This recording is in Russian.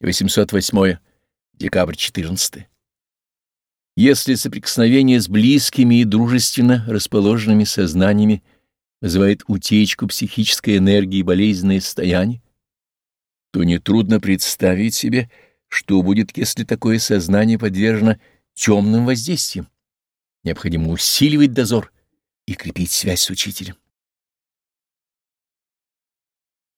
808 декабрь 14. Если соприкосновение с близкими и дружественно расположенными сознаниями вызывает утечку психической энергии и болезненное состояние, то нетрудно представить себе, что будет, если такое сознание подвержено темным воздействиям. Необходимо усиливать дозор и крепить связь с учителем.